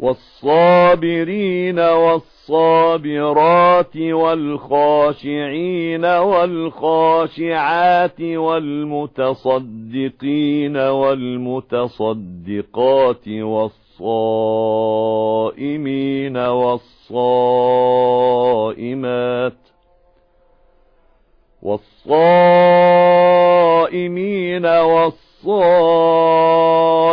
وَالصَّابِرِينَ وَالصَّابِرَاتِ وَالْخَاشِعِينَ وَالْخَاشِعَاتِ وَالْمُتَصَدِّقِينَ وَالْمُتَصَدِّقَاتِ وَالصَّائِمِينَ وَالصَّائِمَاتِ وَالصَّائِمِينَ وَالصَّائِمَاتِ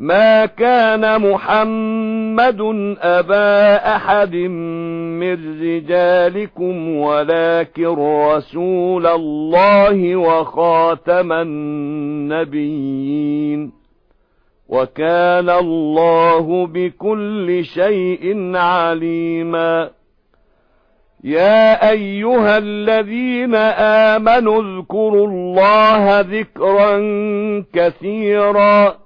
مَا كَانَ مُحَمَّدٌ أَبَا أَحَدٍ مِّن رِّجَالِكُمْ وَلَكِن رَّسُولَ اللَّهِ وَخَاتَمَ النَّبِيِّينَ. وَكَانَ اللَّهُ بِكُلِّ شَيْءٍ عَلِيمًا. يَا أَيُّهَا الَّذِينَ آمَنُوا اذْكُرُوا اللَّهَ ذِكْرًا كَثِيرًا.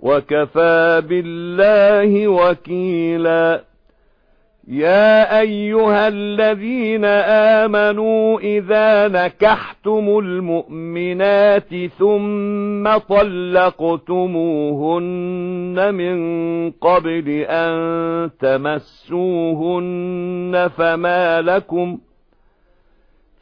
وَكَفَى بِاللَّهِ وَكِيلًا. يَا أَيُّهَا الَّذِينَ آمَنُوا إِذَا نَكَحْتُمُ الْمُؤْمِنَاتِ ثُمَّ طَلَّقْتُمُوهُنَّ مِنْ قَبْلِ أَنْ تَمَسُّوهُنَّ فَمَا لَكُمْ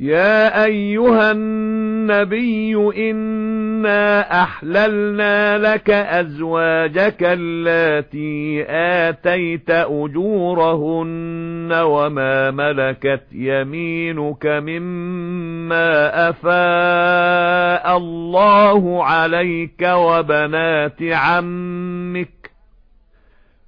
يا أيها النبي إنا أحللنا لك أزواجك اللاتي آتيت أجورهن وما ملكت يمينك مما أفاء الله عليك وبنات عمك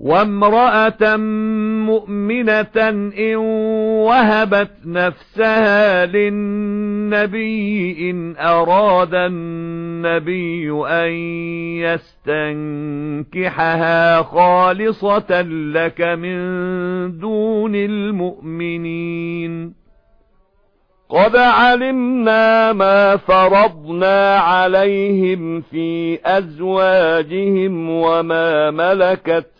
وامرأة مؤمنة إن وهبت نفسها للنبي إن أراد النبي أن يستنكحها خالصة لك من دون المؤمنين. قد علمنا ما فرضنا عليهم في أزواجهم وما ملكت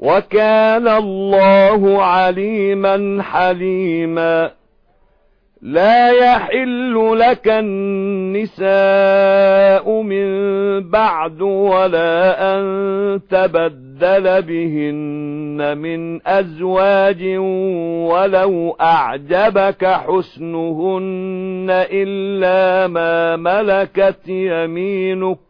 وَكَانَ اللَّهُ عَلِيمًا حَلِيمًا. لا يحل لك النساء من بعد ولا أن تبدل بهن من أزواج ولو أعجبك حسنهن إلا ما ملكت يمينك.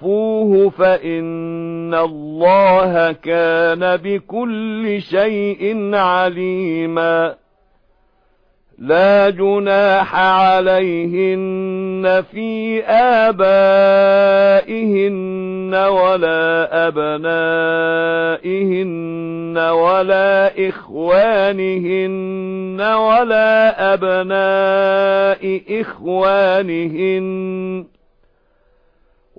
تُخْفُوهُ فَإِنَّ اللَّهَ كَانَ بِكُلِّ شَيْءٍ عَلِيمًا. لا جناح عليهن في آبائهن ولا أبنائهن ولا إخوانهن ولا أبناء إخوانهن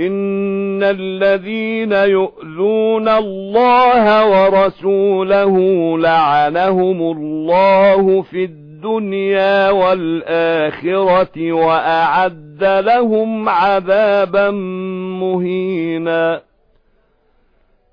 إِنَّ الَّذِينَ يُؤْذُونَ اللَّهَ وَرَسُولَهُ لَعَنَهُمُ اللَّهُ فِي الدُّنْيَا وَالْآخِرَةِ وَأَعَدَّ لَهُمْ عَذَابًا مُهِينًا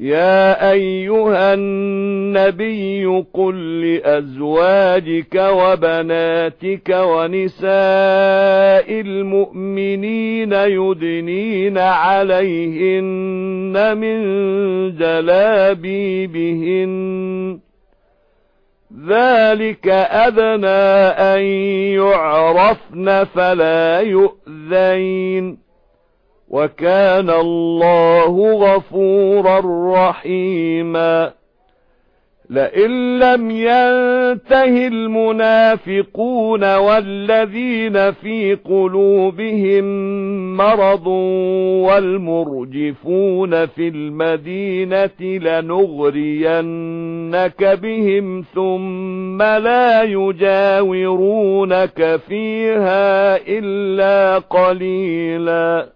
يَا أَيُّهَا النَّبِيُّ قُل لِّأَزْوَاجِكَ وَبَنَاتِكَ وَنِسَاءِ الْمُؤْمِنِينَ يُدْنِينَ عَلَيْهِنَّ مِن جَلَابِيبِهِنَّ. ذَلِكَ أَدْنَى أَن يُعْرَفْنَ فَلَا يُؤْذَيْنَ. وَكَانَ اللَّهُ غَفُورًا رَّحِيمًا. لَئِن لَّمْ يَنتَهِ الْمُنَافِقُونَ وَالَّذِينَ فِي قُلُوبِهِم مَّرَضٌ وَالْمُرْجِفُونَ فِي الْمَدِينَةِ لَنُغْرِيَنَّكَ بِهِمْ ثُمَّ لَا يُجَاوِرُونَكَ فِيهَا إِلَّا قَلِيلًا.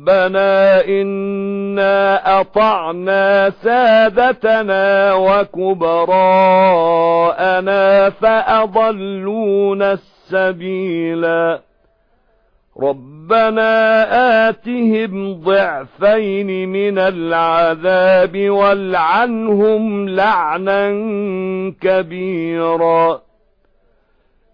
رَبَّنَا إِنَّا أَطَعْنَا سَادَتَنَا وَكُبَرَاءَنَا فَأَضَلُّونَا السَّبِيلَا. رَبَّنَا آتِهِمْ ضِعْفَيْنِ مِنَ الْعَذَابِ وَالْعَنْهُمْ لَعْنًا كَبِيرًا.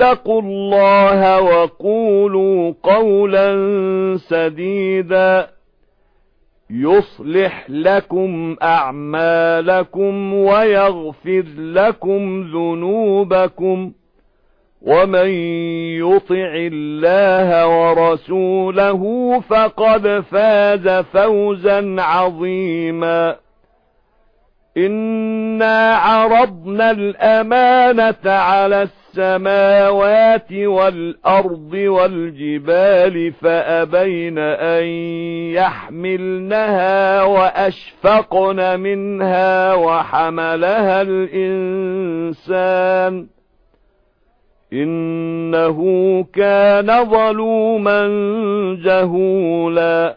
اتقوا الله وقولوا قولا سديدا. يصلح لكم أعمالكم ويغفر لكم ذنوبكم. وَمَن يُطِعِ اللَّهَ وَرَسُولَهُ فَقَدْ فَازَ فَوْزًا عَظِيمًا. إِنَّا عَرَضْنَا الْأَمَانَةَ عَلَى السَّمَاوَاتِ وَالْأَرْضِ وَالْجِبَالِ فَأَبَيْنَ أَن يَحْمِلْنَهَا وَأَشْفَقْنَ مِنْهَا وَحَمَلَهَا الْإِنسَانُ إِنَّهُ كَانَ ظَلُومًا جَهُولًا